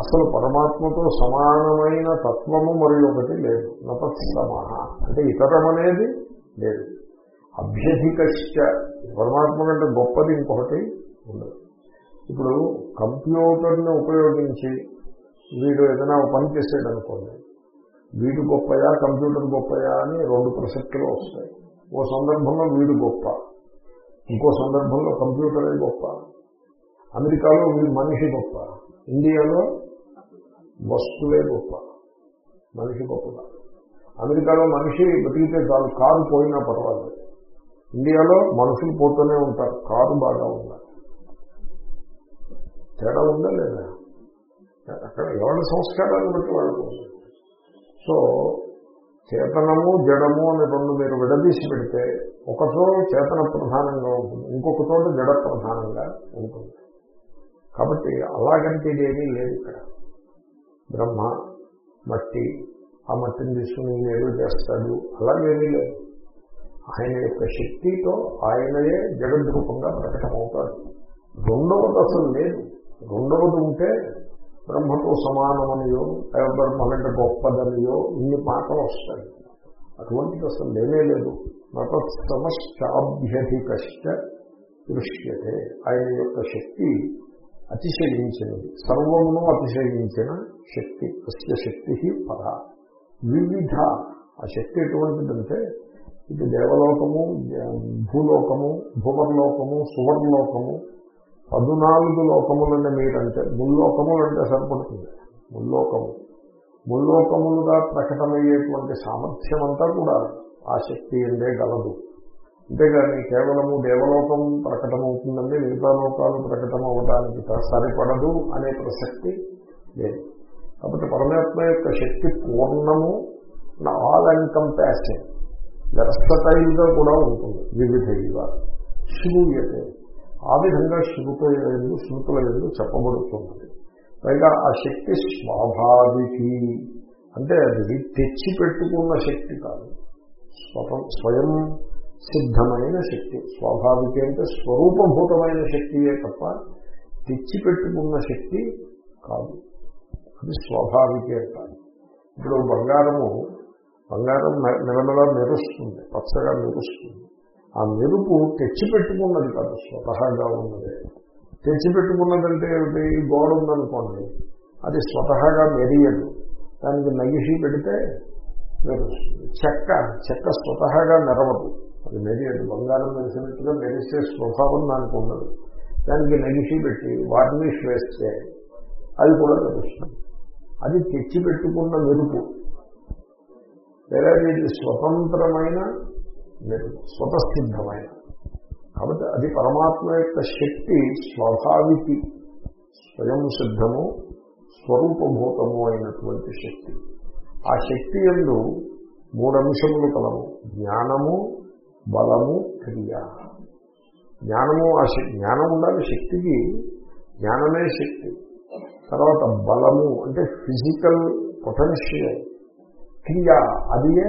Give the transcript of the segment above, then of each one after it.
అసలు పరమాత్మతో సమానమైన తత్వము మరి ఒకటి లేదు. నపత్సమాన అంటే ఇతరం అనేది లేదు. అభ్యధికశ్చ. పరమాత్మ కంటే గొప్పది ఇంకొకటి ఉండదు. ఇప్పుడు కంప్యూటర్ని ఉపయోగించి వీడు ఏదైనా పని చేసాడు అనుకోండి. వీడు గొప్పయా కంప్యూటర్ గొప్పయా అని రెండు ప్రసక్తులు వస్తాయి. ఓ సందర్భంలో వీడు గొప్ప. ఇంకో సందర్భంలో కంప్యూటరే గొప్ప. అమెరికాలో వీడు మనిషి గొప్ప. ఇండియాలో వస్తువే గొప్ప. మనిషి గొప్ప అమెరికాలో మనిషి బతికితే చాలు కారు పోయినా పర్వాలేదు. ఇండియాలో మనుషులు పోతూనే ఉంటారు కారు బాగా ఉండాలి తేడా ఉందా లేదా? అక్కడ ఎవరి సంస్కారాన్ని బట్టి వాళ్ళకు సో చేతనము జడము అని రెండు మీరు విడదీసి పెడితే ఒక చోటు చేతన ప్రధానంగా ఉంటుంది ఇంకొక చోట జడ ప్రధానంగా ఉంటుంది. కాబట్టి అలాగంటే ఇదేమీ లేదు ఇక్కడ. బ్రహ్మ మట్టి ఆ మట్టిని తీసుకుని ఏదో చేస్తాడు. అలాగేమీ లేదు. ఆయన యొక్క శక్తితో ఆయనయే జగద్రూపంగా ప్రకటమవుతాడు. రెండవది అసలు లేదు. రెండవది ఉంటే బ్రహ్మతో సమానమనియో బ్రహ్మ కంటే గొప్పదనియో ఇన్ని మాటలు వస్తాయి. అటువంటిది అసలు లేనే లేదు. నతత్సమశ్చాభ్యధికశ్చ దృశ్యతే. ఆయన యొక్క శక్తి అతిశయించినది సర్వమును అతిశయించిన శక్తి అస్య శక్తి పర వివిధ ఆ శక్తి ఎటువంటిదంటే ఇది దేవలోకము భూలోకము భువర్లోకము సువర్ణలోకము పద్నాలుగు లోకములంటే మీరంటే ముల్లోకములు అంటే సరిపడుతుంది. ముల్లోకము. ముల్లోకములుగా ప్రకటమయ్యేటువంటి సామర్థ్యం అంతా కూడా ఆ శక్తి ఎందే గలదు. అంతేగాని కేవలము దేవలోకం ప్రకటమవుతుందండి మిగతా లోకాలు ప్రకటన అవడానికి సరిపడదు అనే ప్రసక్తి లేదు. కాబట్టి పరమాత్మ యొక్క శక్తి పూర్ణము ఆల్ కంపాషన్ వెరసటైల్గా కూడా ఉంటుంది వివిధ శ్రూయతే ఆ విధంగా శృతుల ఎందు శృతుల ఎందు చెప్పబడుతున్నది. పైగా ఆ శక్తి స్వాభావికి. అంటే అది తెచ్చి పెట్టుకున్న శక్తి కాదు. స్వతం స్వయం సిద్ధమైన శక్తి. స్వాభావిక అంటే స్వరూపభూతమైన శక్తియే తప్ప తెచ్చిపెట్టుకున్న శక్తి కాదు. అది స్వాభావికే కాదు. ఇప్పుడు బంగారము బంగారం నిలబెల మెరుస్తుంది పచ్చగా మెరుస్తుంది. ఆ మెరుపు తెచ్చిపెట్టుకున్నది కాదు స్వతహాగా ఉన్నది. తెచ్చిపెట్టుకున్నదంటే ఏమిటి? గోడ ఉందనుకోండి అది స్వతహాగా మెరియదు. దానికి నగిషి పెడితే మెరుస్తుంది. చెక్క చెక్క స్వతహాగా మెరవదు. అది మెరియదు బంగారం మెరిసినట్టుగా మెరిసే స్వభావం దానికి ఉండదు దానికి నగిసి పెట్టి వార్నిష్ వేస్తే అది కూడా మెరుస్తుంది అది తెచ్చిపెట్టుకున్న మెరుపు. వేరే ఇది స్వతంత్రమైన మెరుపు స్వతసిద్ధమైన. కాబట్టి అది పరమాత్మ యొక్క శక్తి స్వాభావికి స్వయం సిద్ధము స్వరూపభూతము అయినటువంటి శక్తి. ఆ శక్తి ఎందు మూడంశములు కలవు. జ్ఞానము బలము క్రియ. జ్ఞానము ఆ జ్ఞానం ఉండాలి శక్తికి జ్ఞానమే శక్తి. తర్వాత బలము అంటే ఫిజికల్ పొటెన్షియల్ క్రియ అదియే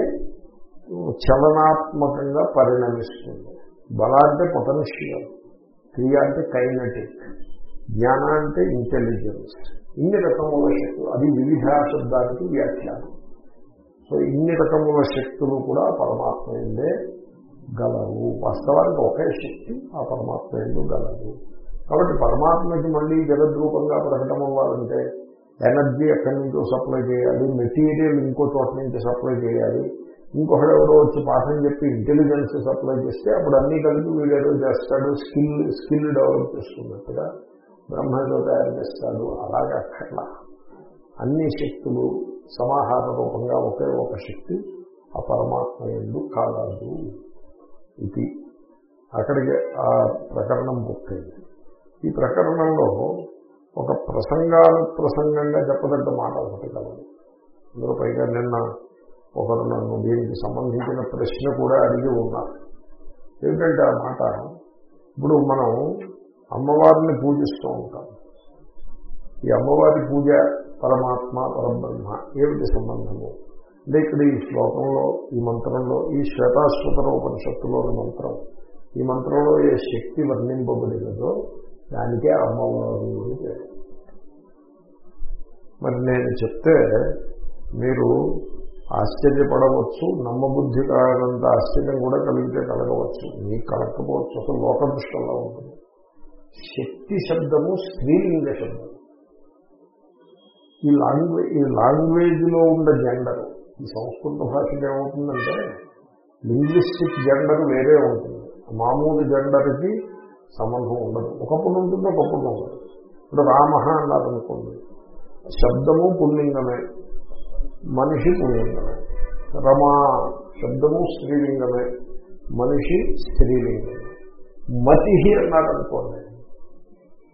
చలనాత్మకంగా పరిణమిస్తుంది. బల అంటే పొటెన్షియల్ క్రియ అంటే కైనటిక్ జ్ఞాన అంటే ఇంటెలిజెన్స్. ఇన్ని రకముల శక్తులు అది వివిధ శబ్దానికి వ్యాఖ్యానం. సో ఇన్ని రకముల శక్తులు కూడా పరమాత్మ ఉండే గలవు. వాస్తవానికి ఒకే శక్తి ఆ పరమాత్మ ఎందు గలదు. కాబట్టి పరమాత్మకి మళ్ళీ జగద్రూపంగా ప్రకటన అవ్వాలంటే ఎనర్జీ ఎక్కడి నుంచో సప్లై చేయాలి మెటీరియల్ ఇంకో చోట నుంచి సప్లై చేయాలి. ఇంకొకడు ఎవరో వచ్చి పాఠం చెప్పి ఇంటెలిజెన్స్ సప్లై చేస్తే అప్పుడు అన్ని కలిపి వీడేదో చేస్తాడు స్కిల్ స్కిల్ డెవలప్ చేసుకున్నట్టుగా బ్రహ్మతో తయారు చేస్తాడు. అలాగే అక్కర్లా. అన్ని శక్తులు సమాహార రూపంగా ఒకే ఒక శక్తి ఆ పరమాత్మ ఎందు కాగలదు. ఇది. అక్కడికి ఆ ప్రకరణం పూర్తయింది. ఈ ప్రకరణంలో ఒక ప్రసంగాను ప్రసంగంగా చెప్పదగ్గ మాట ఒకటి కలదు. అందులో పైగా నిన్న ఒకరు నన్ను దీనికి సంబంధించిన ప్రశ్న కూడా అడిగి ఉన్నారు. ఏమిటంటే ఆ మాట ఇప్పుడు మనం అమ్మవారిని పూజిస్తూ ఉంటాం. ఈ అమ్మవారి పూజ పరమాత్మ పరబ్రహ్మ ఏమిటి సంబంధము? అంటే ఇక్కడ ఈ శ్లోకంలో ఈ మంత్రంలో ఈ శ్వేతాశ్వతర ఉపనిషత్తులోని మంత్రం ఈ మంత్రంలో ఏ శక్తి వర్ణింపబడినదో దానికే అమ్మవారు అని పేరు. మరి నేను చెప్తే మీరు ఆశ్చర్యపడవచ్చు నమ్మబుద్ధి కానంత ఆశ్చర్యం కూడా కలిగితే కలగవచ్చు. మీకు కలగకపోవచ్చు అసలు లోకదృష్టంలో ఉంటుంది. శక్తి శబ్దము స్త్రీలింగ శబ్దం. ఈ లాంగ్వేజ్ ఈ లాంగ్వేజ్లో ఉన్న జెండరు ఈ సంస్కృత భాషలో ఏమవుతుందంటే లింగ్విస్టిక్ జెండర్ వేరే ఉంటుంది. మామూలు జెండర్కి సంబంధం ఉండదు. ఒకప్పుడు ఉంటుంది ఒకప్పుడు ఉండదు. ఇప్పుడు రామ అన్నారనుకోండి శబ్దము పుల్లింగమే మనిషి పుల్లింగమే. రమా శబ్దము స్త్రీలింగమే మనిషి స్త్రీలింగమే. మతి అన్నారనుకోండి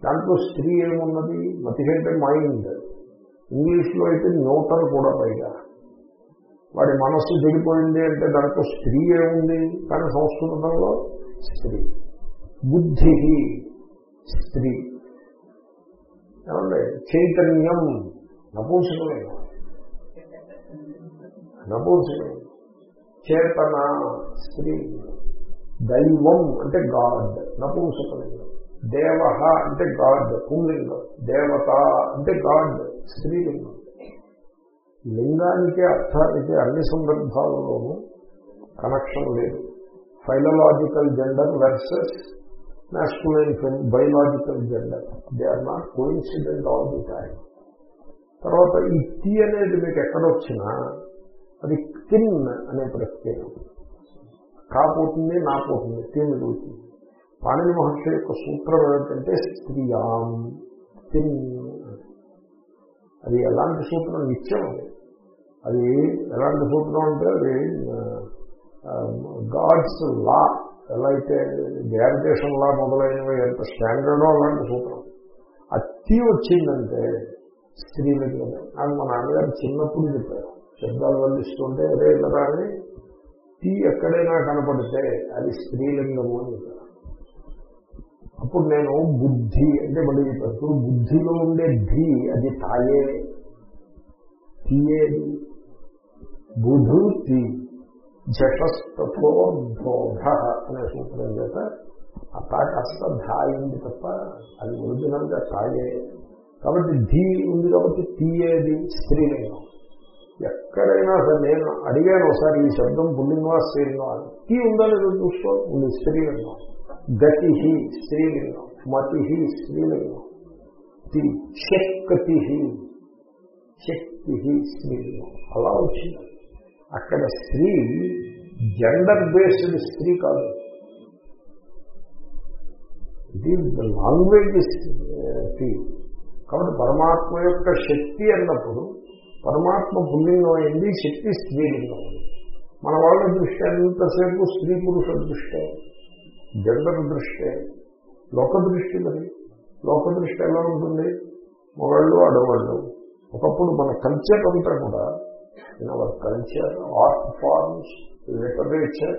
దాంట్లో స్త్రీ ఏమున్నది? మతి అంటే మైండ్ ఇంగ్లీష్లో అయితే న్యూటర్ కూడా పైగా. వాడి మనస్సు దిగిపోయింది అంటే దాంట్లో స్త్రీ ఏముంది? కానీ సంస్కృతంలో స్త్రీ. బుద్ధి స్త్రీ. ఏమండి? చైతన్యం. నపూంసకమే. నపూంసకమే. చేతన స్త్రీ. దైవం అంటే గాడ్. నపూంసకలింగం దేవ అంటే గాడ్. పుంలింగం. దేవత అంటే గాడ్. స్త్రీలింగం. లింగానికి అర్థానికి అన్ని సందర్భాల్లోనూ కనెక్షన్ లేదు. Philological gender versus masculine biological gender they are not coincident all the time తర్వాత ఈ టీ అనేది మీకు ఎక్కడొచ్చినా అది కిన్ అనే ప్రత్యయం కాపోతుంది నాపోతుంది టీ మిగులుతుంది పాణిని మహర్షి యొక్క సూత్రం ఏమిటంటే స్త్రీయాం తిన్ అది ఎలాంటి సూత్రం? నిత్యం అది. అది ఎలాంటి సూత్రం అంటే అది గాడ్స్ లా ఎలా అయితే గ్రావిటేషన్ లా మొదలైనవి ఎంత స్టాండర్డో అలాంటి సూత్రం. అతి వచ్చిందంటే స్త్రీలకి నాకు మా నాన్నగారు చిన్నప్పుడు చెప్పారు. శబ్దాలు వల్లిస్తుంటే అదే కదా అని టీ ఎక్కడైనా కనపడితే అది స్త్రీలింగము అని చెప్పారు. అప్పుడు నేను బుద్ధి అంటే మళ్ళీ ఇప్పుడు బుద్ధిలో ఉండే ధీ అది తాయే. తీయేది బుధు తీ బోధ అనే సూత్రం చేత ఆ తా కాస్త ధాయింది తప్ప అది ఒరిజినల్గా తాయే. కాబట్టి ధీ ఉంది కాబట్టి తీయేది స్త్రీలింగం ఎక్కడైనా సరే నేను అడిగాను ఒకసారి ఈ శబ్దం పుల్లింగమా స్త్రీలింగం అని. తీ ఉందా లేదో చూసుకో? ఉంది స్త్రీలింగం గతి స్త్రీలింగం మతి స్త్రీలింగం శక్తి శక్తి స్త్రీలింగం అలా వచ్చింది. అక్కడ స్త్రీ జెండర్ బేస్డ్ స్త్రీ కాదు. ఇది లాంగ్వేజ్ టీ కాబట్టి పరమాత్మ యొక్క శక్తి అన్నప్పుడు పరమాత్మ పుల్లింగం అయింది శక్తి స్త్రీలింగం. మన వాళ్ళ దృష్టి ఎంతసేపు స్త్రీ పురుష దృష్టే. జెండర్ దృష్టి. లోక దృష్టి మరి. లోక దృష్టి ఎలా ఉంటుంది? మొగళ్ళు ఆడవాళ్ళు ఒకప్పుడు మన కల్చర్ అంతా కూడా in our culture art forms literature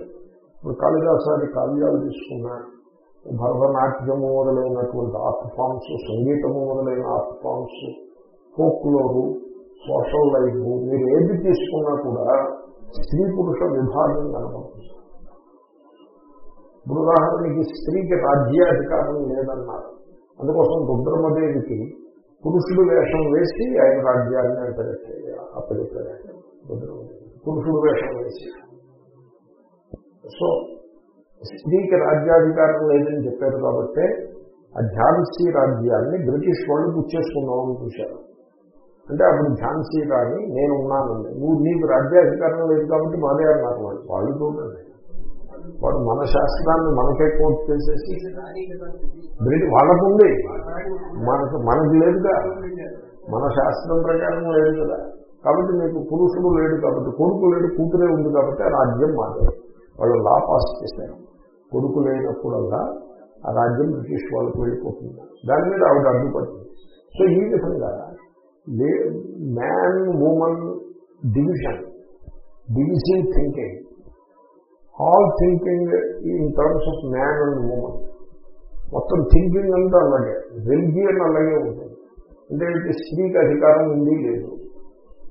ఇప్పుడు కాళిదాసాది కావ్యాలు తీసుకున్నా భరతనాట్యము మొదలైనటువంటి ఆర్ట్ ఫామ్స్ సంగీతము మొదలైన art forms folklore social life మీరు ఏది తీసుకున్నా కూడా స్త్రీ పురుష విభాగం కనబడుతుంది. ఇప్పుడు ఉదాహరణకి స్త్రీకి రాజ్యాధికారం లేదన్నారు. అందుకోసం రుద్రమదేవికి పురుషుడు వేషం వేసి ఆయన రాజ్యాన్ని అప్పచెప్పాడు అప్పచెప్పాడు పురుషుడు వేషం వేసి. సో స్త్రీకి రాజ్యాధికారం లేదని చెప్పారు కాబట్టి ఆ ఝాన్సీ రాజ్యాన్ని బ్రిటిష్ వాళ్ళు గుర్చేసుకున్నామని చూశారు. అంటే అప్పుడు ఝాన్సీ రాణి నేను ఉన్నానండి. నువ్వు నీకు రాజ్యాధికారం లేదు కాబట్టి మాదే అన్నారు వాళ్ళు. వాళ్ళు చూడండి. వాడు మన శాస్త్రాన్ని మనకే కోర్టు చేసేసి బ్రిటిష్ వాళ్ళకు ఉంది మనకు మనకు లేదుగా. మన శాస్త్రం ప్రకారం లేదు కదా. కాబట్టి మీకు పురుషుడు లేడు కాబట్టి కొడుకు లేడు కూతురే ఉంది కాబట్టి ఆ రాజ్యం మాదే. వాళ్ళు లా పాస్ చేశారు. కొడుకు లేనప్పుడల్లా ఆ రాజ్యం బ్రిటిష్ వాళ్ళకు వెళ్ళిపోతుంది. దాని మీద ఆవిడ అడ్డుపడింది. సో ఈ విధంగా man women division division thinking all thinking in terms of man and women మొత్తం థింకింగ్ అంతా అలాగే. రెలిజియన్ అలాగే ఉంటుంది. అంటే స్త్రీకి అధికారం ఉంది లేదు.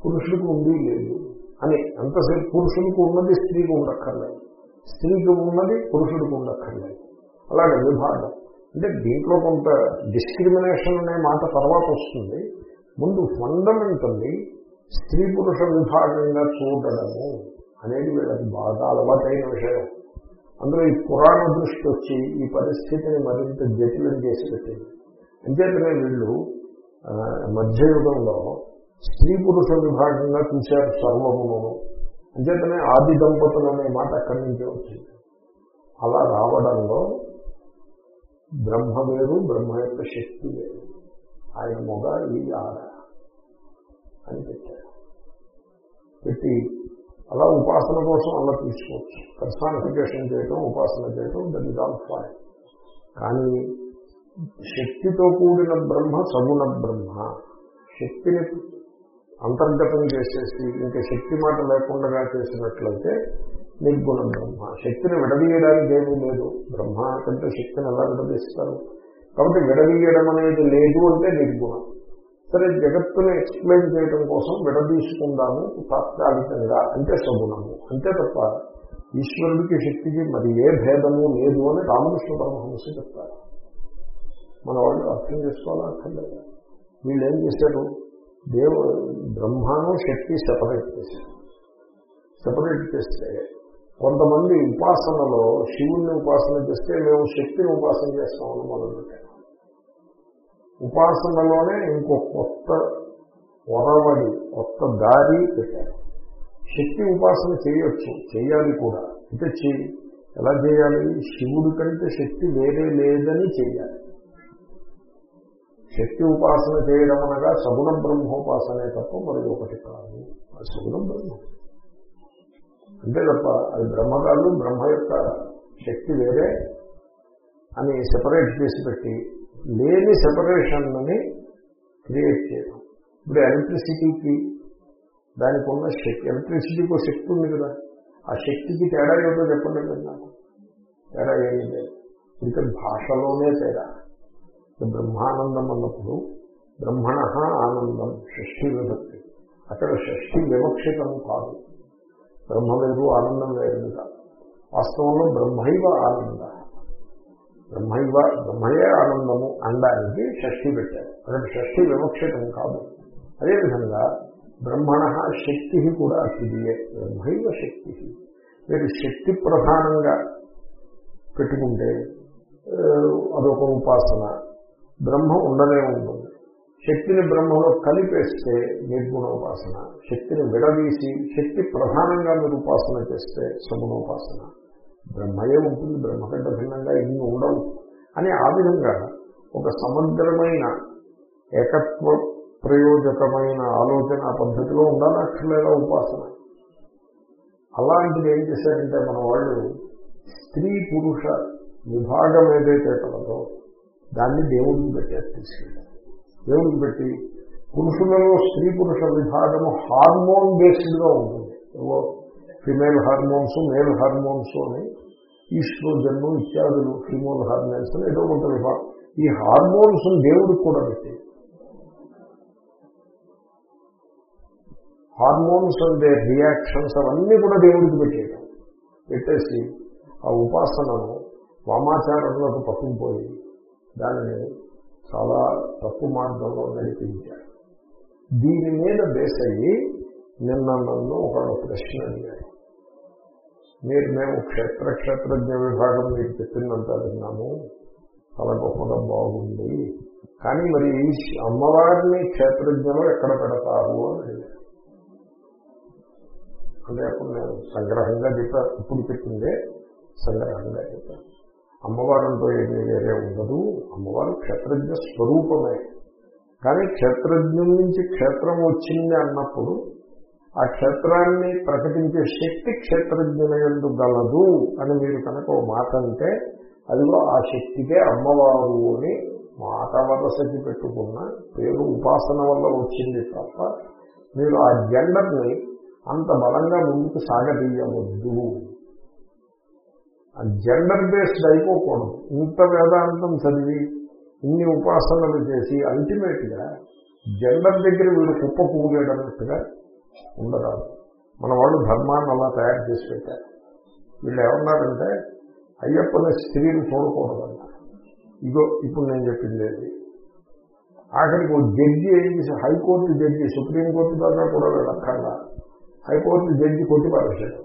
పురుషుడికి ఉంది లేదు అని అంతసేపు పురుషుడికి ఉన్నది స్త్రీకి ఉండక్కర్లేదు. స్త్రీకి ఉన్నది పురుషుడికి ఉండక్కర్లేదు. అలాగే విభాగం. అంటే దీంట్లో కొంత డిస్క్రిమినేషన్ అనే మాట తర్వాత వస్తుంది. ముందు ఫండమెంటల్లీ స్త్రీ పురుష విభాగంగా చూడడము. అనేది వీళ్ళకి బాగా అలవాటైన విషయం. అందులో ఈ పురాణ దృష్టి వచ్చి ఈ పరిస్థితిని మరింత జటిలం చేసి పెట్టింది. అంచేతనే వీళ్ళు మధ్యయుగంలో స్త్రీ పురుష విభాగంగా చూశారు సర్వమును అంచేతనే ఆది దంపతులు అనే మాట అక్కడి నుంచే వచ్చింది. అలా రావడంలో బ్రహ్మ వేరు బ్రహ్మ యొక్క శక్తి వేరు. ఆయన మొగ ఈ ఆడ అని పెట్టారు. పెట్టి అలా ఉపాసన కోసం అలా తీసుకోవచ్చు. పర్సానిఫికేషన్ చేయటం ఉపాసన చేయటం దట్ ఇస్ ఆల్ ఫైన్ కానీ శక్తితో కూడిన బ్రహ్మ సగుణ బ్రహ్మ. శక్తిని అంతర్గతం చేసేసి ఇంకా శక్తి మాట లేకుండా చేసినట్లయితే నిర్గుణ బ్రహ్మ. శక్తిని విడదీయడానికి ఏమీ లేదు. బ్రహ్మ కంటే శక్తిని ఎలా విడదీస్తారు? కాబట్టి విడదీయడం అనేది లేదు అంటే నిర్గుణం. సరే జగత్తుని ఎక్స్ప్లెయిన్ చేయడం కోసం విడదీసుకుందాము తాత్కాలికంగా. అంటే సగుణము అంతే తప్ప ఈశ్వరుడికి శక్తికి మరి ఏ భేదము లేదు అని రామకృష్ణ పరమహంస చెప్తారు. మన వాళ్ళు అర్థం చేసుకోవాలక్కర్లేదు వీళ్ళు ఏం చేశారు? దేవ బ్రహ్మను శక్తి సెపరేట్ చేశారు. సెపరేట్ చేస్తే కొంతమంది ఉపాసనలో శివుణ్ణి ఉపాసన చేస్తే మేము శక్తిని ఉపాసన చేస్తామని మొదలుపెట్టాం ఉపాసనలోనే ఇంకో కొత్త పొరవడి కొత్త దారి పెట్టారు. శక్తి ఉపాసన చేయొచ్చు చేయాలి కూడా. అంటే చేయి ఎలా చేయాలి? శివుడి కంటే శక్తి వేరే లేదని చేయాలి. శక్తి ఉపాసన చేయడం అనగా సగుణ బ్రహ్మోపాసనే తప్ప మరి ఒకటి కాదు. అది సగుణ బ్రహ్మ. అంతే తప్ప అది బ్రహ్మ కాదు బ్రహ్మ యొక్క శక్తి వేరే అని సెపరేట్ చేసి పెట్టి లేని సెపరేషన్ని క్రియేట్ చేయడం. ఇప్పుడు ఎలక్ట్రిసిటీకి దానికి ఉన్న శక్తి ఎలక్ట్రిసిటీకి ఒక శక్తి ఉంది కదా. ఆ శక్తికి తేడా ఏదో చెప్పండి నాకు. తేడా ఏమీ లేదు. ఇంకా భాషలోనే తేడా. బ్రహ్మానందం అన్నప్పుడు బ్రహ్మణ ఆనందం షష్ఠి విభక్తి. అక్కడ షష్ఠి వివక్షితం కాదు. బ్రహ్మ వేరు ఆనందం వేరు కాదు. వాస్తవంలో బ్రహ్మైవ ఆనంద. బ్రహ్మైవ బ్రహ్మయే ఆనందము అనడానికి షష్ఠి పెట్టారు. అక్కడ షష్ఠి వివక్షితం కాదు. అదేవిధంగా బ్రహ్మణ శక్తి కూడా అతిదియే బ్రహ్మైవ శక్తి. మీరు శక్తి ప్రధానంగా పెట్టుకుంటే అదొక ఉపాసన. బ్రహ్మ ఉండనే ఉంటుంది. శక్తిని బ్రహ్మలో కలిపేస్తే నిర్గుణోపాసన శక్తిని విడదీసి శక్తి ప్రధానంగా మీరు ఉపాసన చేస్తే సగుణోపాసన బ్రహ్మయే ఉంటుంది బ్రహ్మ కంటే భిన్నంగా ఇన్ని ఉండవు. అని ఆ విధంగా ఒక సమగ్రమైన ఏకత్వ ప్రయోజకమైన ఆలోచన పద్ధతిలో ఉండాలక్కర్లేదా ఉపాసన. అలాంటిది ఏం చేశారంటే మన వాళ్ళు స్త్రీ పురుష విభాగం ఏదైతే కలదో దాన్ని దేవుడికి పెట్టారు తీసుకెళ్ళారు దేవుడికి పెట్టి పురుషులలో స్త్రీ పురుష విభాగము హార్మోన్ బేస్డ్గా ఉంటుంది. ఏవో ఫిమేల్ హార్మోన్స్ మేల్ హార్మోన్స్ అని ఈస్ట్రోజన్ ఇత్యాదులు ఫిమోల్ హార్మోన్స్ అని ఏదో కొంత ఈ హార్మోన్స్ దేవుడికి కూడా పెట్టి. హార్మోన్స్ అంటే రియాక్షన్స్ అవన్నీ కూడా దేవుడికి పెట్టేయడం పెట్టేసి ఆ ఉపాసనను వామాచారంలోకి పట్టుకుపోయి దానిని చాలా తప్పు మార్గంలో నడిపించారు. దీని మీద బేస్ అయ్యి నిన్న నన్ను ఒక ప్రశ్న అడిగారు మీరు మేము క్షేత్ర క్షేత్రజ్ఞ విభాగం మీకు చెప్పిందంతా విన్నాము. చాలా గొప్పగా బాగుంది. కానీ మరి అమ్మవారిని క్షేత్రజ్ఞలో ఎక్కడ పెడతారు అని అంటే అప్పుడు నేను సంగ్రహంగా చెప్పాను ఇప్పుడు చెప్పిందే సంగ్రహంగా చెప్పాను అమ్మవారంతో ఏమీ వేరే ఉండదు. అమ్మవారు క్షేత్రజ్ఞ స్వరూపమే. కానీ క్షేత్రజ్ఞం నుంచి క్షేత్రం వచ్చింది అన్నప్పుడు ఆ క్షేత్రాన్ని ప్రకటించే శక్తి క్షేత్రజ్ఞులందు గలదు అని మీరు కనుక ఓ మాట అంటే అదిగో ఆ శక్తికే అమ్మవారు అని మాట వరసకి పెట్టుకున్న పేరు ఉపాసన వల్ల వచ్చింది తప్ప మీరు ఆ జెండర్ని అంత బలంగా ముందుకు సాగదీయవద్దు. Gender based అయిపోకూడదు. ఇంత వేదాంతం చదివి ఇన్ని ఉపాసనలు చేసి అల్టిమేట్గా జెండర్ దగ్గర వీడు కుప్ప కూలేడన్నట్టుగా ఉండరాదు. మన వాళ్ళు ధర్మాన్ని అలా తయారు చేసి పెట్టారు. వీళ్ళు ఏమన్నారంటే అయ్యప్పని స్త్రీని చూడకూడదన్నారు ఇగో ఇప్పుడు నేను చెప్పింది ఏది? ఆఖరికి ఒక జడ్జి ఏం చేసి హైకోర్టు జడ్జి సుప్రీంకోర్టు దాకా కూడా వెళ్ళక్కర్లా. హైకోర్టు జడ్జి కొట్టి పారేశాడు.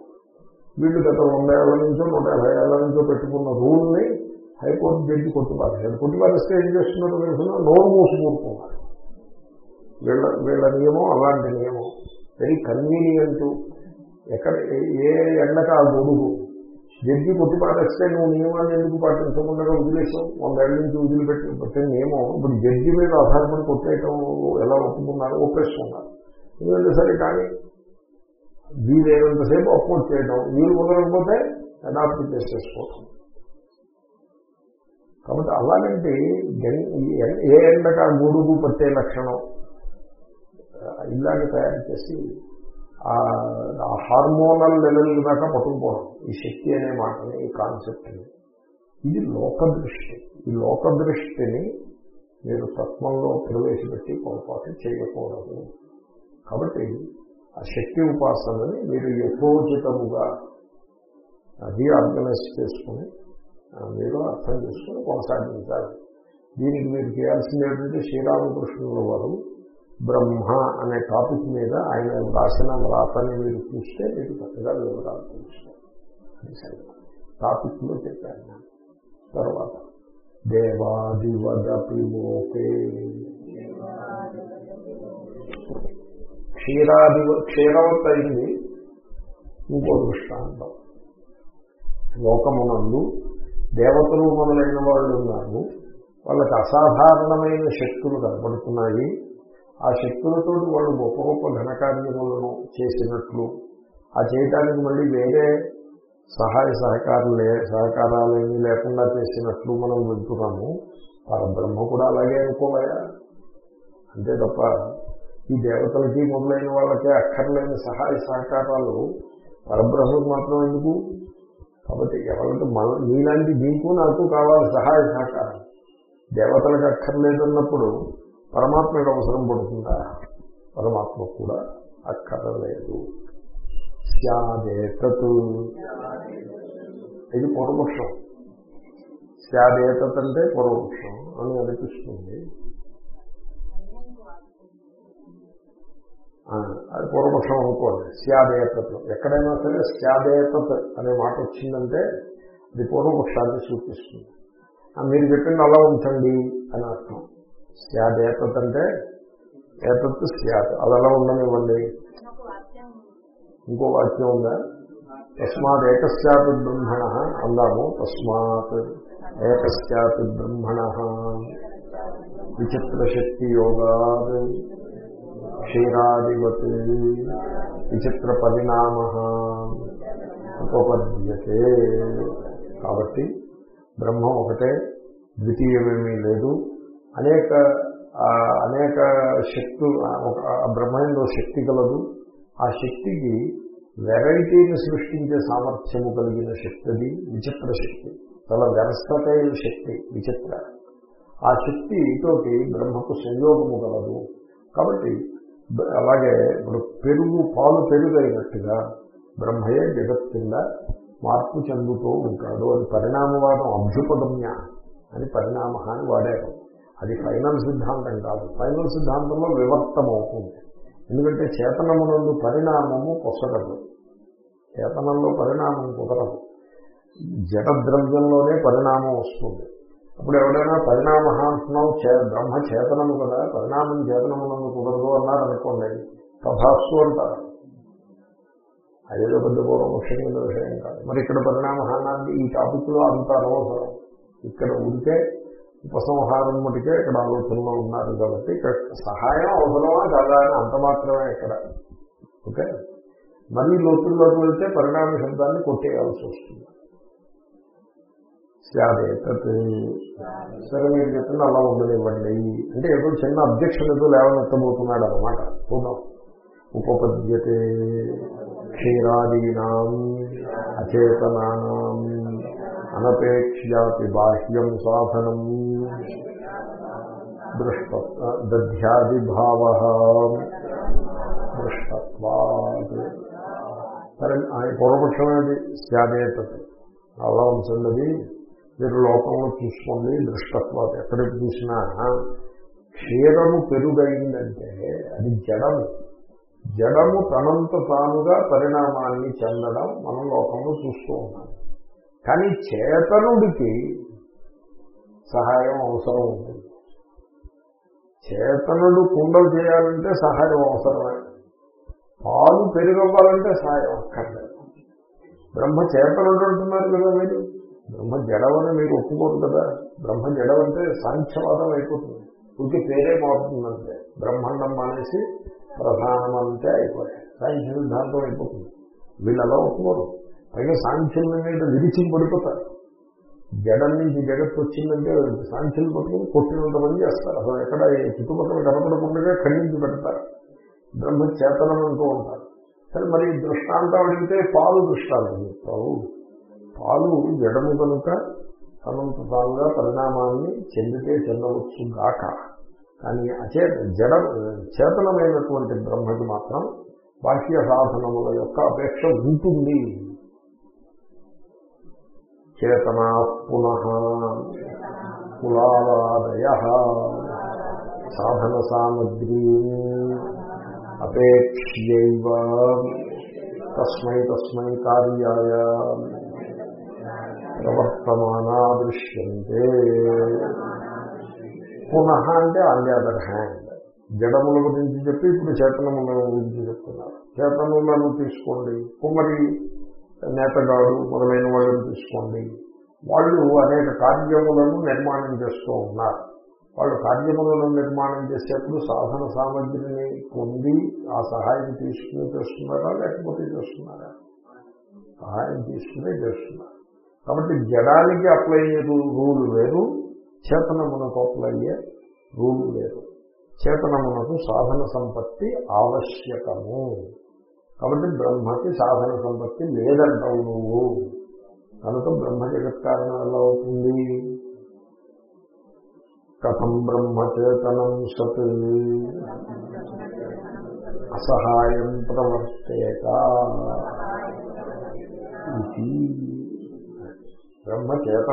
వీళ్ళు గత వంద ఏళ్ళ నుంచో నూట యాభై ఏళ్ళ నుంచో పెట్టుకున్న రూల్ని హైకోర్టు జడ్జి కొట్టి పారేశాడు. కొట్టి పారేస్తే ఏం చేస్తున్నారో తెలుసిన? నోరు మూసుకుంటున్నారు వీళ్ళ వీళ్ళ నియమం అలాంటి నియమం. Very convenient. ఎక్కడ ఏ- ఏ ఎండక ఆ గొడుగు? జడ్జి కొట్టి పారేస్తే నువ్వు నియమాన్ని ఎందుకు పాటించకుండా వదిలేసావు? వందేళ్ళ నుంచి వదిలిపెట్టి పెట్టే నియమం ఇప్పుడు జడ్జి మీద ఆధారపడి కొట్టేయటం ఎలా ఒప్పుకున్నారు ఒప్పేసుకున్నారు ఎందుకంటే సరే కానీ వీలైనంతసేపు అపోర్ట్ చేయడం వీలు కుదరకపోతే అడాప్ట్ చేసేసుకోవటం. కాబట్టి అలాగంటే ఏ ఎండక గొడుగు పట్టే లక్షణం ఆ, తయారు చేసి ఆ హార్మోనల్ లెవెల్ దాకా పట్టుకుపోవడం. ఈ శక్తి అనే మాటని ఈ కాన్సెప్ట్ని ఇది లోకదృష్టి ఈ లోకదృష్టిని మీరు తత్వంలో ప్రవేశపెట్టి పొరపాటు చేయకూడదు. కాబట్టి ఆ శక్తి ఉపాసనని మీరు యథోచితముగా రీఆర్గనైజ్ చేసుకుని మీరు అర్థం చేసుకుని కొనసాగించాలి. దీనికి మీరు చేయాల్సింది ఏంటంటే శ్రీరామకృష్ణుల వారు బ్రహ్మ అనే టాపిక్ మీద ఆయన రాసిన వ్రాతని మీరు చూస్తే మీకు చక్కగా వివరాలు తెలుస్తాయి. అది టాపిక్లో చెప్పాను తర్వాత దేవాదివదపి లోకే. క్షీరాది క్షీరవత్ అయింది ఇంకో దృష్టాంతం. లోకమునందు దేవతలు మొదలైన వాళ్ళు ఉన్నారు. వాళ్ళకి అసాధారణమైన శక్తులు కనపడుతున్నాయి ఆ శక్తులతో వాళ్ళు గొప్ప గొప్ప ఘనకార్యములను చేసినట్లు ఆ చేయటానికి మళ్ళీ వేరే సహాయ సహకారాలే సహకారాలేమీ లేకుండా చేసినట్లు మనం వింటున్నాము. పరబ్రహ్మ కూడా అలాగే అనుకోవాలా? అంతే తప్ప ఈ దేవతలకి మొదలైన వాళ్ళకి అక్కర్లేని సహాయ సహకారాలు పరబ్రహ్మకు మాత్రం ఎందుకు? కాబట్టి ఎవరికి మన మీలాంటి నీకు నాకు కావాలి సహాయ సహకారం. దేవతలకు అక్కర్లేదన్నప్పుడు పరమాత్మకు అవసరం పడుతుందా? పరమాత్మ కూడా అక్కర్లేదు. స్యాదేతత్. ఇది పూర్వపక్షం. స్యాదేతత్ అంటే పూర్వపక్షం అని అనిపిస్తుంది. అది పూర్వపక్షం అనుకోండి. స్యాదేతత్. ఎక్కడైనా సరే స్యాదేతత్ అనే మాట వచ్చిందంటే అది పూర్వపక్షాన్ని సూచిస్తుంది. మీరు చెప్పింది అలా ఉంచండి అని అర్థం. స్యాదేతత్ అంటే ఏతత్ స్యాత్ అది అలా ఉండనివ్వండి. ఇంకో వాక్యం ఉందా? తస్మాత్ ఏకస్యాత్ బ్రహ్మణ అందాము తస్మాత్ ఏకస్యాత్ బ్రహ్మణ విచిత్రశక్తి యోగాత్ క్షీరాదివత్ విచిత్ర పరిణామ ఉపపద్యతే. కాబట్టి బ్రహ్మం ఒకటే ద్వితీయమేమీ లేదు. అనేక అనేక శక్తులు ఒక బ్రహ్మంలో శక్తి కలదు ఆ శక్తికి వెరైటీని సృష్టించే సామర్థ్యము కలిగిన శక్తి అది విచిత్ర శక్తి. చాలా వెరసటైన శక్తి విచిత్ర. ఆ శక్తి ఇటువంటి బ్రహ్మకు సంయోగము కలదు కాబట్టి అలాగే ఇప్పుడు పెరుగు పాలు పెరుగైనట్టుగా బ్రహ్మయే జగత్ కింద మార్పు చెందుతూ ఉంటాడు. అది పరిణామవాదం అభ్యుపగమ్య అని పరిణామ అని వాడారు అది ఫైనల్ సిద్ధాంతం కాదు. ఫైనల్ సిద్ధాంతంలో వివర్తమవుతుంది ఎందుకంటే చేతనమునందు పరిణామము కుసరదు చేతనంలో పరిణామం కుదరదు. జడ ద్రవ్యంలోనే పరిణామం వస్తుంది. అప్పుడు ఎవడైనా పరిణామ అంటున్నావు చే బ్రహ్మ చేతనము కదా పరిణామం చేతనమునందు కుదరదు అన్నారు అనుకోండి. తథాస్సు అంటారు. అదేదో పెద్ద పూర్వపక్షమైన విషయం కాదు. మరి ఇక్కడ పరిణామహానాన్ని ఈ టాపిక్లో అంత అనవసరం. ఇక్కడ ఉంటే ఉపసంహారం మటుకే ఇక్కడ ఆలోచనలో ఉన్నారు కాబట్టి ఇక్కడ సహాయం అవసరమా కాదా అని అంత మాత్రమే ఇక్కడ. ఓకే? మరీ లోతుల్లోకి వెళ్తే పరిణామ శబ్దాన్ని కొట్టేయాల్సి వస్తుంది. స్యాదేతత్ సరే మీరు చెప్పిన అలా ఉండనివ్వండి. అంటే ఏదో చిన్న అబ్జెక్షన్ ఏదో లేవనెత్తబోతున్నాడు అనమాట చూద్దాం ఉపపద్యతే క్షీరాదీనా అచేతనానాం. అనపేక్ష్యాపి బాహ్యం సాధనం దృష్ట దధ్యాదిభావ దృష్టత్వాత్. సరే ఆయన పూర్వపక్షం ఏది స్యాదేతత్ అలా ఉంచండి మీరు లోకంలో చూసుకోండి దృష్టత్వాత్. ఎక్కడికి చూసినా క్షీరము పెరుగైందంటే అది జడము. జడము తనంత తానుగా పరిణామాన్ని చెందడం మనం లోకంలో చూస్తూ ఉన్నాం. కానీ చేతనుడికి సహాయం అవసరం ఉంటుంది చేతనుడు కుండలు చేయాలంటే సహాయం అవసరమే. పాలు పెరుగవ్వాలంటే సహాయం అక్కర్లేదు. బ్రహ్మ చేతనుడు అంటున్నారు కదా మీరు. బ్రహ్మ జడవని మీరు ఒప్పుకోరు కదా. బ్రహ్మ జడవంటే సాంఖ్యవాదం అయిపోతుంది. ఇంక పేరే మారుతుందంటే. బ్రహ్మాండం అనేసి ప్రధానం అంతే అయిపోయాయి. సాంఖ్య సిద్ధాంతం అయిపోతుంది. వీళ్ళలో ఒప్పుకోరు. పైగా సాంఖ్యుల మీద విరిచి పడిపోతారు. జడం నుంచి జగత్తు వచ్చిందంటే సాంఖ్యులు పట్టుకుని కొట్టినంత మంది చేస్తారు. అసలు ఎక్కడ చుట్టుపక్కల కనపడకుండా ఖండించి పెడతారు. బ్రహ్మచేతనం అంటూ ఉంటారు. సరే మరి దృష్టాంతం అడిగితే పాలు దృష్టాంతం చెప్తావు పాలు జడము కనుక తనంత తానుగా పరిణామాన్ని చెందితే చెందవచ్చు గాక. కానీ అచేత జడ చేతనమైనటువంటి బ్రహ్మకి మాత్రం బాహ్య సాధనముల యొక్క అపేక్ష ఉంటుంది. చేతనా పునః కులాలాదయ సాధన సామగ్రీ అపేక్ష్యైవ తస్మై తస్మై కార్యాయ ప్రవర్తమానా దృశ్యంతే పునః అంటే ఆన్ ది అదర్ హ్యాండ్. జడముల గురించి చెప్పి ఇప్పుడు చేతనముల గురించి చెప్తున్నారు. చేతనములను తీసుకోండి. కుమ్మరి నేతగాడు మొదలైన వాళ్ళని తీసుకోండి వాళ్ళు అనేక కార్యములను నిర్మాణం చేస్తూ ఉన్నారు. వాళ్ళు కార్యములను నిర్మాణం చేసేప్పుడు సాధన సామగ్రిని పొంది ఆ సహాయం తీసుకుని చేస్తున్నారా లేకపోతే చేస్తున్నారా? సహాయం తీసుకునే చేస్తున్నారు. కాబట్టి జడానికి అప్లై అయ్యే రూల్ వేరు చేతనమునకు అప్లై అయ్యే రూల్ వేరు. చేతనమునకు సాధన సంపత్తి ఆవశ్యకము. కాబట్టి బ్రహ్మకి సాధన సంపత్తి లేదంటావు నువ్వు. కనుక బ్రహ్మ జగత్ కారణం ఎలా అవుతుంది? కథం బ్రహ్మచేతనం సత్. అసహాయం ప్రవర్తేత. ఇది బ్రహ్మ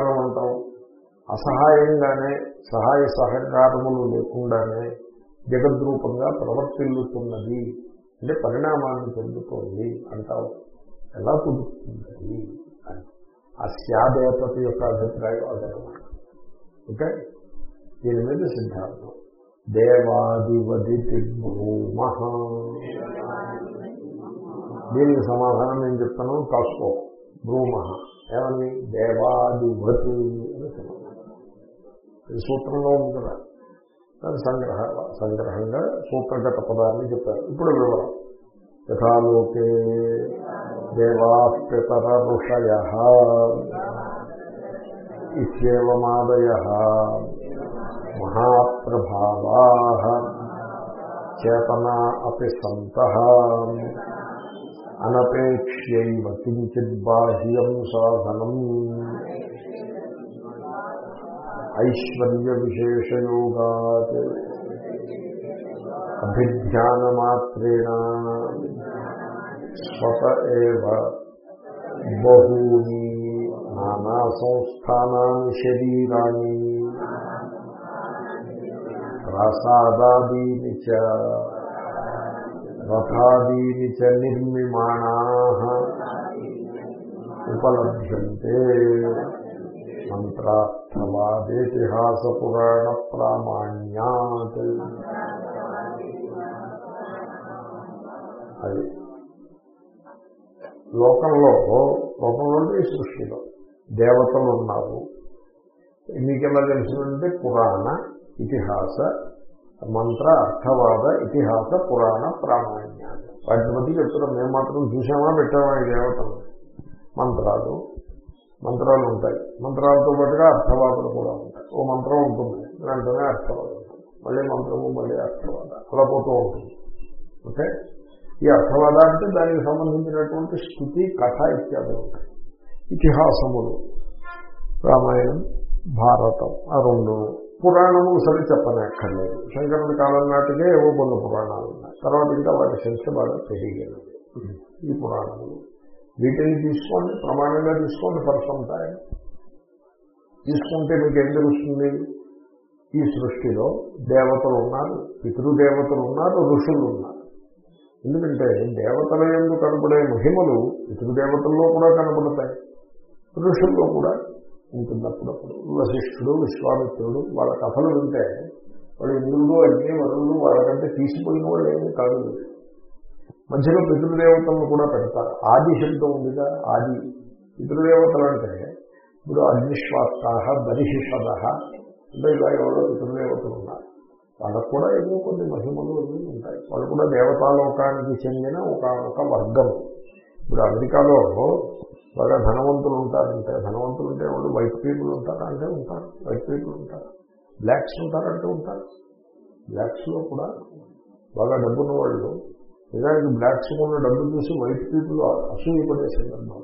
అంటాం అసహాయంగానే సహాయ సహకారములు లేకుండానే జగద్రూపంగా ప్రవర్తిల్లుతున్నది. అంటే పరిణామాన్ని పొందుతోంది అంటావు ఎలా పొందుతుంది అని. ఆ స్యాదేపతి యొక్క అభిప్రాయం అదనమాట. ఓకే? దీని మీద సిద్ధాంతం. దేవాదివది భూమ దీనికి సమాధానం నేను చెప్తాను. కాసుకో. భ్రూమ. ఏమని దేవాదివతి అని సమాధానం. సూత్రంలో ఉంది కదా. దాని సంగ్రహ సంగ్రహంగా సూత్రగత పదాన్ని చెప్పారు. ఇప్పుడు వివరం. యథాలోకే దేవాపితర ఋషయ ఇత్యేవమాదయ మహాప్రభావా చేతనా అపి సంత అనపేక్ష్యైవ కించిద్ బాహ్యం సాధనం ఐశ్వర్య విశేషయోగాత్ అభిధ్యానమాత్రేణ స్వత ఏవ బహూని నానా సంస్థానాన్ని శరీరాన్ని ప్రసాదాదీని చ రథాదీని చ నిర్మిమాణా ఉపలభ్యంతే మంత్రార్థవాదేతిహాస పురాణ ప్రామాణ్యాత్ అది లోకంలో లోకంలో ఈ సృష్టిలో దేవతలు ఉన్నారు మీకు ఎలా తెలిసిందంటే పురాణ ఇతిహాస మంత్ర అర్థవాద ఇతిహాస పురాణ ప్రామాణ్యాలు వాటి మధ్య చెప్తున్నాం మేము మాత్రం చూసామా పెట్టామా ఈ దేవతలు మంత్రాలు మంత్రాలు ఉంటాయి. మంత్రాలతో పాటుగా అర్థవాదులు కూడా ఉంటాయి. ఓ మంత్రం ఉంటుంది. వెంటనే అర్థవాదం ఉంటుంది మళ్ళీ మంత్రము మళ్ళీ అర్థవాద అలా పోతూ ఉంటుంది. ఓకే? ఈ అర్థవాద అంటే దానికి సంబంధించినటువంటి స్థుతి కథ ఇత్యాదులు ఉంటాయి. ఇతిహాసములు. రామాయణం భారతం ఆ రెండు పురాణము సరి చెప్పనక్కర్లేదు. శంకరుడి కాలం నాటికే ఏవో కొన్ని పురాణాలు ఉన్నాయి. తర్వాత ఇంకా వాటి సంఖ్య బాగా పెరిగినది ఈ పురాణములు. వీటిని తీసుకోండి ప్రమాణంగా తీసుకోండి పర్సంటాయి తీసుకుంటే మీకు ఏం తెలుస్తుంది? ఈ సృష్టిలో దేవతలు ఉన్నారు పితృదేవతలు ఉన్నారు ఋషులు ఉన్నారు. ఎందుకంటే దేవతల ఎందు కనపడే మహిమలు పితృదేవతల్లో కూడా కనపడతాయి ఋషుల్లో కూడా ఉంటుంది అప్పుడప్పుడు వశిష్ఠుడు విశ్వామిత్రుడు వాళ్ళ కథలు వింటే వాళ్ళు ఇంద్రుడు అగ్ని వరుణుడు వాళ్ళకంటే తీసిపోయిన వాళ్ళు ఏమీ కాదు. మధ్యలో పితృదేవతలను కూడా పెడతారు. ఆది శబ్దం ఉందిగా ఆది. పితృదేవతలు అంటే ఇప్పుడు అగ్నిశ్వాసాహ బరిహిషద అంటే ఇలా ఎవరో పితృదేవతలు ఉన్నారు. వాళ్ళకు కూడా ఏదో కొన్ని మహిమలు ఉంటాయి. వాళ్ళు కూడా దేవతాలోకానికి చెందిన ఒక ఒక వర్గం. ఇప్పుడు అమెరికాలో బాగా ధనవంతులు ఉంటారంటే ధనవంతులు ఉంటే వాళ్ళు వైట్ పీపుల్ ఉంటారు అంటే ఉంటారు. వైట్ పీపుల్ ఉంటారు. బ్లాక్స్ ఉంటారంటే ఉంటారు. బ్లాక్స్లో కూడా బాగా డబ్బున్న వాళ్ళు నిజానికి బ్లాక్స్ ఉన్న డబ్బులు చూసి వైట్ పీపుల్ అసూయపడే సందర్భం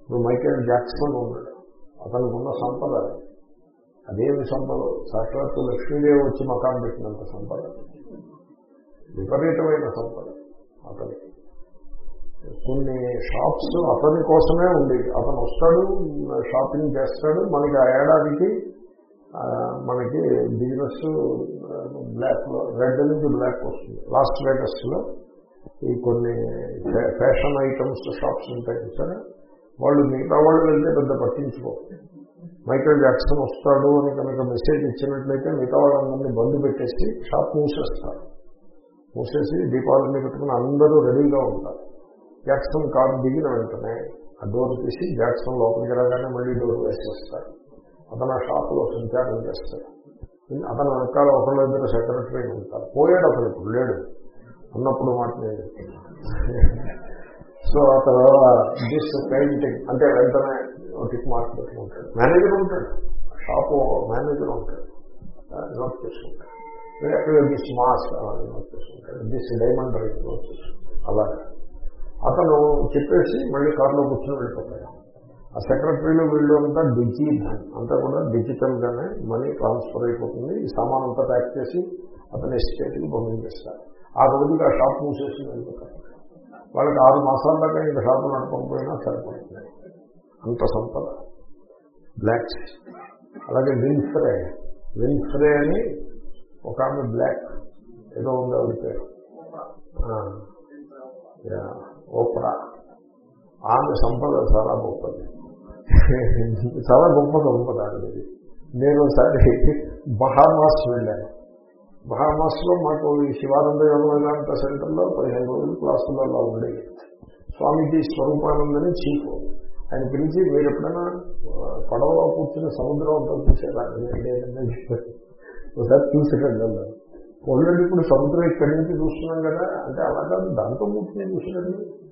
ఇప్పుడు మైకేల్ జాక్సన్ ఉన్నాడు. అతనికి ఉన్న సంపద అదేమి సంపద? సాక్షాత్తు లక్ష్మీదేవి వచ్చి మకాం పెట్టినంత సంపద. విపరీతమైన సంపద అతనికి. కొన్ని షాప్స్ అతని కోసమే ఉండేవి. అతను వస్తాడు షాపింగ్ చేస్తాడు మనకి ఆ ఏడాదికి మనకి బిజినెస్ బ్లాక్ రెడ్ నుంచి బ్లాక్ వస్తుంది. లాస్ట్ వేగస్లో ఈ కొన్ని ఫ్యా- ఫ్యాషన్ ఐటమ్స్ షాప్స్ ఉంటాయి సరే వాళ్ళు మిగతా వాళ్ళు వెళ్తే పెద్ద పట్టించుకో. మైకేల్ జాక్సన్ వస్తాడు అని కనుక మెసేజ్ ఇచ్చినట్లయితే మిగతా వాళ్ళందరినీ బంద్ పెట్టేసి షాప్ మూసేస్తారు. మూసేసి దీపావళిని పెట్టుకుని అందరూ రెడీగా ఉంటారు. జాక్సన్ కారు దిగిన వెంటనే ఆ డోర్ తీసి జాక్సన్ లోపలికి రాగానే మళ్ళీ డోర్ వేసేస్తారు. అతను షాపులో సంచారం చేస్తాడు. అతను వెనకాల ఒకళ్ళు ఇద్దరు సెక్రటరీ ఉంటారు. పోయాడు అతను ఇప్పుడు లేడు. ఉన్నప్పుడు మాట్లాడే సో అతను దిస్ పెయింటింగ్ అంటే వెంటనే టిక్ మార్క్ పెట్టుకుంటాడు మేనేజర్ ఉంటాడు. షాపు మేనేజర్ ఉంటాడు. నోట్ చేసుకుంటాడు. దిస్ మాస్ నోట్ చేసుకుంటాడు. దిస్ డైమండ్ రైట్ నోట్ చేసుకుంటాడు. అలాగే. అతను చెప్పేసి మళ్ళీ కారులో కూర్చొని వెళ్ళిపోతాడు. ఆ సెక్రటరీలు వీళ్ళు అంతా డిజి అంతా కూడా డిజిటల్ గానే మనీ ట్రాన్స్ఫర్ అయిపోతుంది. ఈ సామాన్ అంతా ప్యాక్ చేసి అతని ఎస్టేట్కి పంపించేస్తారు. ఆ రోజుకి ఆ షాప్ మూసేసి వెళ్ళిపోతారు. వాళ్ళకి ఆరు మాసాల దాకా ఇంకా షాపు నడపకపోయినా సరిపోతుంది అంత సంపద. బ్లాక్స్ అలాగే విన్ఫ్రే విన్ఫ్రే అని ఒక ఆమె బ్లాక్ ఏదో ఉంది ఆవిడ పేరు. ఓప్రా ఆమె సంపద చాలా గొప్పది. చాలా గొప్ప సంపద ఇది నేను ఒకసారి బహామాస్ వెళ్ళాను. బహామాస్లో మాకు ఈ శివానంద యోగ సెంటర్లో పదిహేను రోజులు క్లాసులలో ఉండేవి స్వామీజీ స్వరూపానందని చీఫ్. ఆయన పిలిచి మీరు ఎప్పుడైనా పడవలో కూర్చుని సముద్రం అంతా చూసారా ఒకసారి చూసేటండి అన్నారు. ఆల్రెడీ ఇప్పుడు సముద్రం ఇక్కడి నుంచి చూస్తున్నాం కదా. అంటే అలా కాదు దాంతో కూర్చుని చూసినండి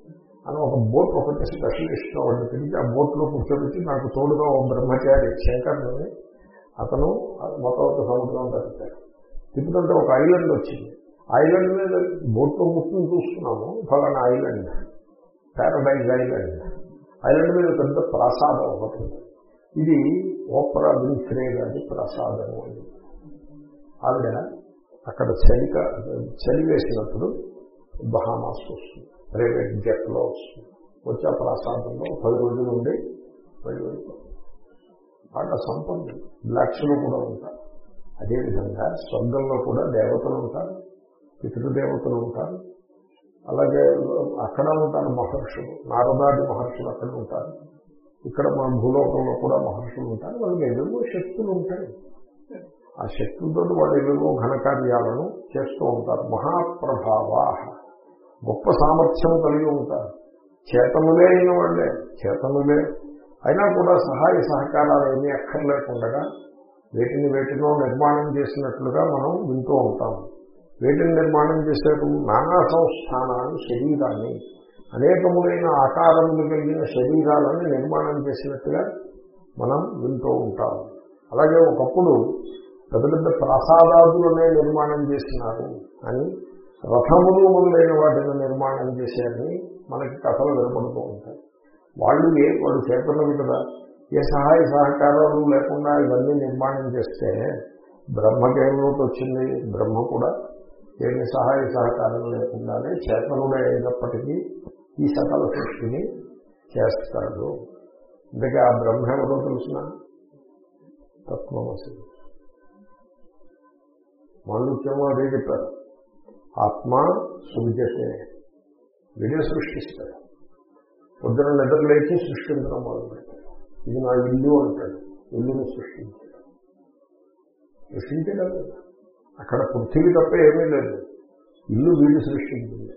అని ఒక బోట్ ఒకటి స్పెషలిస్ట్ ఒకటి తిరిగి ఆ బోట్లో కూర్చోబెట్టి నాకు తోడుగా ఒక బ్రహ్మచారి శంకర్ని అతను మొత్తం సముద్రం తగ్గుతాడు తిప్పుతుంటే ఒక ఐలాండ్ వచ్చింది. ఐలాండ్ మీద బోట్లో కూర్చుని చూస్తున్నాము. ఫలానా ఐలాండ్ ప్యారడైజ్ ఐలాండ్ ఐలాండ్ మీద పెద్ద ప్రసాదం ఒకటి ఇది ఓపరా విన్ఫ్రే గారి ప్రసాదం అని. ఆవిడ అక్కడ చలిక చలి వేసినప్పుడు బహామాస్ వస్తుంది. ప్రైవేట్ జట్లో వస్తుంది వచ్చి ఆ ప్రసాదంలో పది రోజులు ఉండి వెళ్ళి వెళ్ళిపోతుంది వాళ్ళ సంపన్నులు బ్లాక్స్లో కూడా ఉంటారు. అదేవిధంగా స్వర్గంలో కూడా దేవతలు ఉంటారు పితృదేవతలు ఉంటారు. అలాగే అక్కడ ఉంటారు మహర్షులు నారదాది మహర్షులు అక్కడ ఉంటారు. ఇక్కడ మన భూలోకంలో కూడా మహర్షులు ఉంటారు. వాళ్ళకి ఏవేవో శక్తులు ఉంటాయి. ఆ శక్తులతో వాళ్ళు ఏవేవో ఘనకార్యాలను చేస్తూ ఉంటారు. మహాప్రభావా గొప్ప సామర్థ్యం కలిగి ఉంటారు. చేతనులే అయిన వాళ్ళే చేతనులే. అయినా కూడా సహాయ సహకారాలు ఏమీ అక్కర్లేకుండా వేటిని వేటినో నిర్మాణం చేసినట్లుగా మనం వింటూ ఉంటాం. వేటిని నిర్మాణం చేశారు నానా సంస్థానాలు శరీరాన్ని అనేకములైన ఆకారములు కలిగిన శరీరాలను నిర్మాణం చేసినట్టుగా మనం వింటూ ఉంటాం. అలాగే ఒకప్పుడు పెద్ద పెద్ద ప్రసాదాదులనే నిర్మాణం చేసినారు. అని రథములు మొదలైన వాటిని నిర్మాణం చేశారని మనకి కథలు వినపడుతూ ఉంటాయి. వాళ్ళు ఏ వాళ్ళు చేపలు కదా. ఏ సహాయ సహకారాలు లేకుండా ఇవన్నీ నిర్మాణం చేస్తే బ్రహ్మకేమోటి వచ్చింది బ్రహ్మ కూడా ఏమి సహాయ సహకారం లేకుండానే చేతనుడే అయినప్పటికీ ఈ సకల సృష్టిని చేస్తాడు. అందుకే ఆ బ్రహ్మ ఎవరో తెలిసిన? తత్వమసి మాండుక్యంలో అదే చెప్పారు. ఆత్మ సృజతే. వీడే సృష్టిస్తాడు. పొద్దున నిద్ర సృష్టించడం మొదలుపెట్టాడు. ఇది నా ఇల్లు అంటాడు. ఇల్లును సృష్టించాడు. సృష్టించడం అక్కడ పృథ్వీ తప్ప ఏమీ లేదు. ఇల్లు వీడు సృష్టించింది.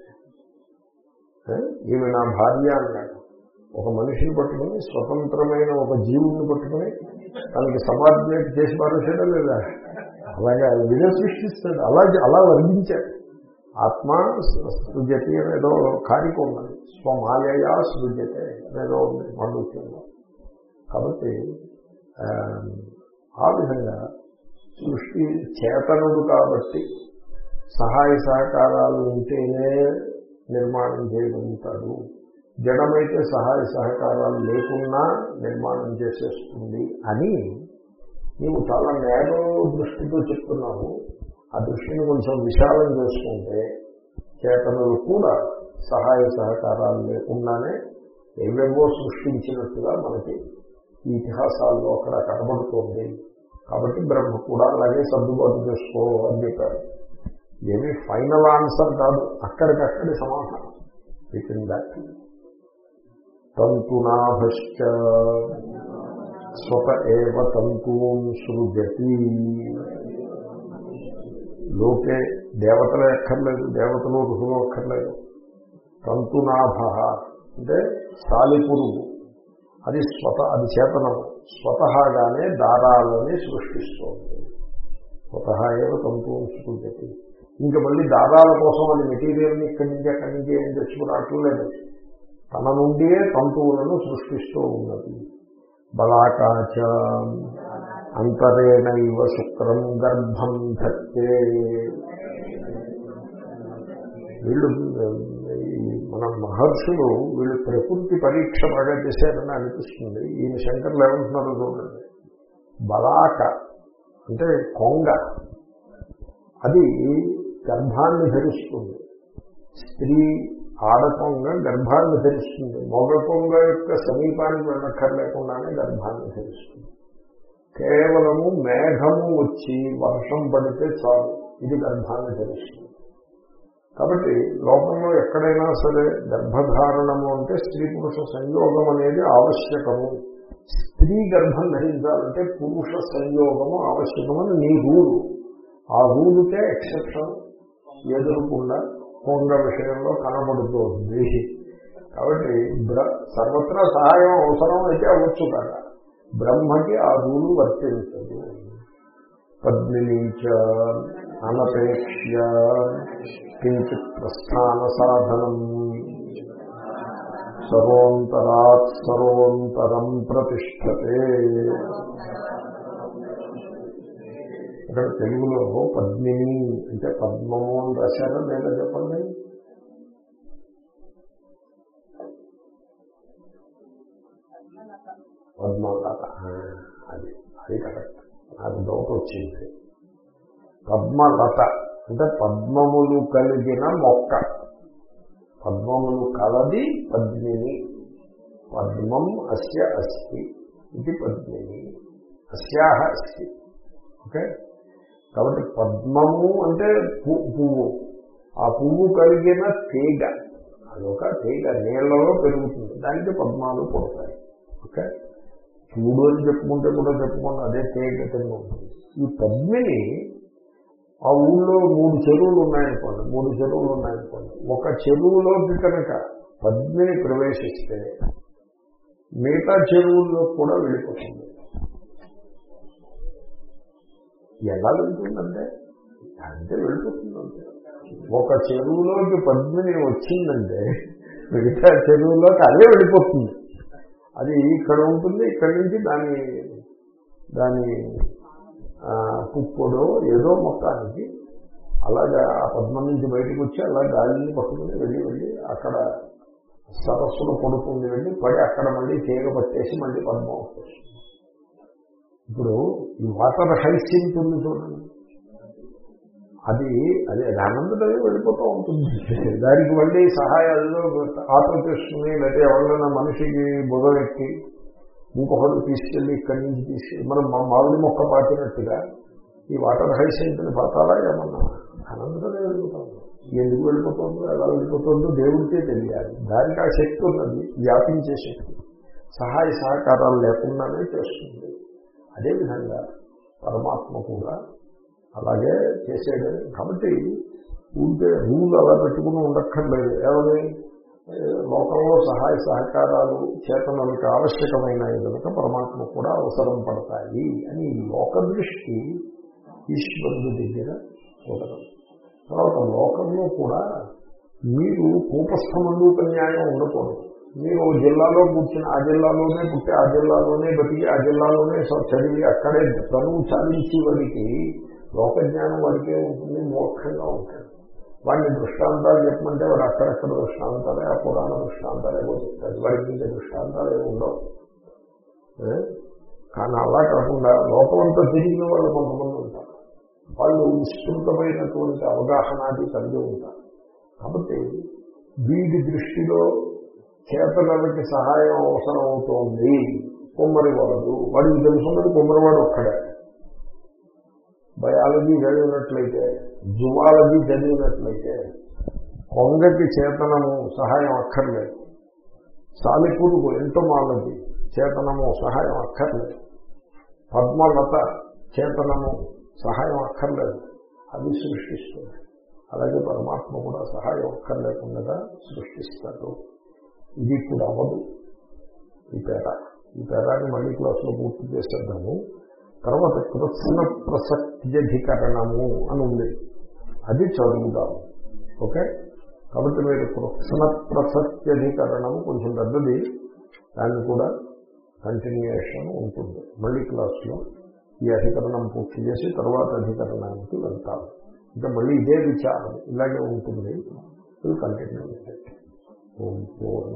ఈమె నా భార్య అన్నాడు. ఒక మనిషిని పట్టుకుని స్వతంత్రమైన ఒక జీవుని పట్టుకుని తనకి సబార్డినేట్ చేసి పారేసాడా లేదా? అలాగే వీడే సృష్టిస్తాడు. అలా అలా వర్ణించాడు. ఆత్మ సృజతి అనేదో కారిక ఉన్నది. స్వమాయయా సృజతే అనేదో ఉంది మాండూక్యంలో కాబట్టి ఆ, విధంగా సృష్టి చేతనుడు కాబట్టి సహాయ సహకారాలు ఉంటేనే నిర్మాణం చేయగలుగుతాడు. జడమైతే సహాయ సహకారాలు లేకున్నా నిర్మాణం చేసేస్తుంది అని నీవు చాలా నేరో దృష్టితో చెప్తున్నావు. ఆ దృష్టిని కొంచెం విశాలం చేసుకుంటే చేతనులు కూడా సహాయ సహకారాలు లేకుండానే ఏవేవో సృష్టించినట్టుగా మనకి ఈ ఇతిహాసాల్లో అక్కడ కనబడుతోంది. కాబట్టి బ్రహ్మ కూడా అలాగే సర్దుబాటు చేసుకో అని చెప్పారు. ఏమీ ఫైనల్ ఆన్సర్ కాదు అక్కడికక్కడి సమాధానం. విత్ దాట్ తంతునాభశ్చ స్వత ఏవ తంతుం సృజతి. లోకే దేవతలే అక్కర్లేదు దేవతలు ఋషులు అక్కర్లేదు. తంతునాభ అంటే సాలిపురుగు అది స్వత అది చేతనం. స్వతహాగానే దారాలని సృష్టిస్తోంది. స్వతహ ఏవ తంతువుని సృజతి ఇంకా మళ్ళీ దారాల కోసం అది మెటీరియల్ని ఇక్కడి నుంచి అక్కడి నుంచి ఏం తెచ్చుకురావట్లేదు తన నుండియే తంతువులను సృష్టిస్తూ ఉన్నది. బలాకాచ అంతరేణైవ శుక్రం గర్భం ధత్తే. వీళ్ళు ఈ మన మహర్షులు వీళ్ళు ప్రకృతి పరీక్ష బాగా చేశారని అనిపిస్తుంది. ఈయన శంకర్లు ఏమంటున్నారు చూడండి. బలాక అంటే కొంగ అది గర్భాన్ని ధరిస్తుంది. స్త్రీ ఆడకొంగ గర్భాన్ని ధరిస్తుంది. మొగ కొంగ యొక్క సమీపానికి వెళ్ళక్కర్లేకుండానే గర్భాన్ని ధరిస్తుంది. కేవలము మేఘము వచ్చి వర్షం పడితే చాలు. ఇది గర్భాన్ని ధరిస్తుంది. కాబట్టి లోకంలో ఎక్కడైనా సరే గర్భధారణము అంటే స్త్రీ పురుష సంయోగం అనేది ఆవశ్యకము. స్త్రీ గర్భం ధరించాలంటే పురుష సంయోగము ఆవశ్యకమని నీ రూలు. ఆ రూలుకే ఎక్సెప్షన్. ఎదురుకుండా కొండ విషయంలో కనబడుతోంది. కాబట్టి సర్వత్రా సహాయం అవసరం అయితే అవ్వచ్చు కదా. బ్రహ్మకి ఆ రూలు వర్తించదు. పద్మినీచ అనపేక్ష కించిత్ ప్రస్థాన సాధనం. సర్వంతరాత్ సర్వంతరం ప్రతిష్టతే. ఇక్కడ తెలుగులో పద్మిని అంటే పద్మము అని రాశారా లేదా చెప్పండి? పద్మలత అది అది కరెక్ట్ నాకు డౌట్ వచ్చింది. పద్మలత అంటే పద్మములు కలిగిన మొక్క. పద్మములు కలది పద్మిని. పద్మం అస్య అస్తి ఇది పద్మిని. అస్యాహ అస్తి. ఓకే? కాబట్టి పద్మము అంటే పువ్వు. ఆ పువ్వు కలిగిన తీగ. అదొక తీగ. నీళ్ళలో పెరుగుతుంది. దానికి పద్మాలు పుడతాయి ఓకే? చూడు అని చెప్పుకుంటే కూడా చెప్పుకోండి అదే తీగ ఉంటుంది. ఈ పద్మిని ఆ ఊళ్ళో మూడు చెరువులు ఉన్నాయనుకోండి మూడు చెరువులు ఉన్నాయనుకోండి. ఒక చెరువులోకి కనుక పద్మిని ప్రవేశిస్తే మిగతా చెరువుల్లో కూడా వెళ్ళిపోతుంది. ఎలా వెళ్తుందంటే అంటే వెళ్ళిపోతుందంటే ఒక చెరువులోకి పద్మిని వచ్చిందంటే మిగతా చెరువులోకి అదే వెళ్ళిపోతుంది. అది ఇక్కడ ఉంటుంది ఇక్కడి నుంచి దాని దాని ఆ, ఏదో మొత్తానికి అలాగా ఆ పద్మం నుంచి బయటకు వచ్చి అలా గాలిని పట్టుకుని వెళ్ళి వెళ్ళి అక్కడ సరస్సులో పడుతుంది వెళ్ళి పడి అక్కడ మళ్ళీ తీగ పట్టేసి మళ్ళీ పద్మం వస్తుంది. ఇప్పుడు ఈ వాటర్ హైసింట్ ఉంది చూడండి. అది అది ఆనందమే వెళ్ళిపోతూ ఉంటుంది. దానికి మళ్ళీ సహాయాల్లో ఆటో లేకపోతే ఎవరైనా మనిషికి బుధవెక్కి ఇంకొకటి తీసుకెళ్ళి ఇక్కడి నుంచి తీసుకెళ్ళి మనం మా మామిడి మొక్క పాతినట్టుగా ఈ వాటర్ హైసెంట్ని పాతాలా ఏమన్నా? అనంతరం వెళ్ళిపోతుంది ఎందుకు వెళ్ళిపోతుందో ఎలా వెళ్ళిపోతుందో దేవుడికే తెలియాలి. దానికి ఆ శక్తి ఉన్నది వ్యాపించే శక్తి. సహాయ సహకారాలు లేకుండానే చేస్తుంది. అదేవిధంగా పరమాత్మ కూడా అలాగే చేసేది కాబట్టి ఉంటే రూల్ అలా పెట్టుకుని ఉండక్కర్లేదు. ఏమని? లోకంలో సహాయ సహకారాలు చేతనలకు ఆవశ్యకమైన కనుక పరమాత్మ కూడా అవసరం పడతాయి అని లోక దృష్టి ఈశ్వరుడి దగ్గర కుదరదు తర్వాత లోకంలో కూడా మీరు కూపస్థమండూప న్యాయం ఉండకూడదు. మీరు జిల్లాలో కూర్చుని ఆ జిల్లాలోనే పుట్టి ఆ జిల్లాలోనే బతికి ఆ జిల్లాలోనే చదివి అక్కడే చదువు సాధించి వాడికి లోక జ్ఞానం వాడికే ఉంటుంది మోక్షంగా ఉంటుంది వాడిని దృష్టాంతాలు చెప్పమంటే వాడు అక్కడక్కడ దృష్టాంతాలే ఆ పురాణ దృష్టాంతాలు ఏవో చెప్తాడు. వాడికి ఇంకా దృష్టాంతాలు ఏమి ఉండవు. కానీ అలా కాకుండా లోకమంతా తిరిగిన వాళ్ళు కొంతమంది ఉంటారు. వాళ్ళు విస్తృతమైనటువంటి అవగాహనాది కలిగి ఉంటారు. కాబట్టి వీడి దృష్టిలో చేతలకి సహాయం అవసరం అవుతోంది. కుమ్మరివాడు వాడికి తెలుసున్నది కొమ్మరివాడు ఒక్కడే. బయాలజీ చదివినట్లయితే జువాలజీ చదివినట్లయితే కొంగకి చేతనము సహాయం అక్కర్లేదు. సాలిపురుగు ఎంటోమాలజీ చేతనము సహాయం అక్కర్లేదు. పద్మలత చేతనము సహాయం అక్కర్లేదు. అది సృష్టిస్తుంది. అలాగే పరమాత్మ కూడా సహాయం అక్కర్లేకుండా సృష్టిస్తాడు. ఇది ఇప్పుడు అవ్వదు. ఈ పేద ఈ పేదాన్ని మళ్ళీ క్లాసులో పూర్తి చేసేద్దాము. తర్వాత కృత్న ప్రసక్త్యధికరణము అని ఉంది. అది చదువుదాము ఓకే? కాబట్టి మీరు కృత్న ప్రసక్త్యధికరణము కొంచెం పెద్దది దాన్ని కూడా కంటిన్యూషన్ ఉంటుంది. మళ్ళీ క్లాస్లో ఈ అధికరణం పూర్తి చేసి తర్వాత అధికరణానికి వెళ్తాము ఇంకా మళ్ళీ ఇదే విచారం ఇలాగే ఉంటుంది. ఇది కంటిన్యూ ఓం పూర్ణ.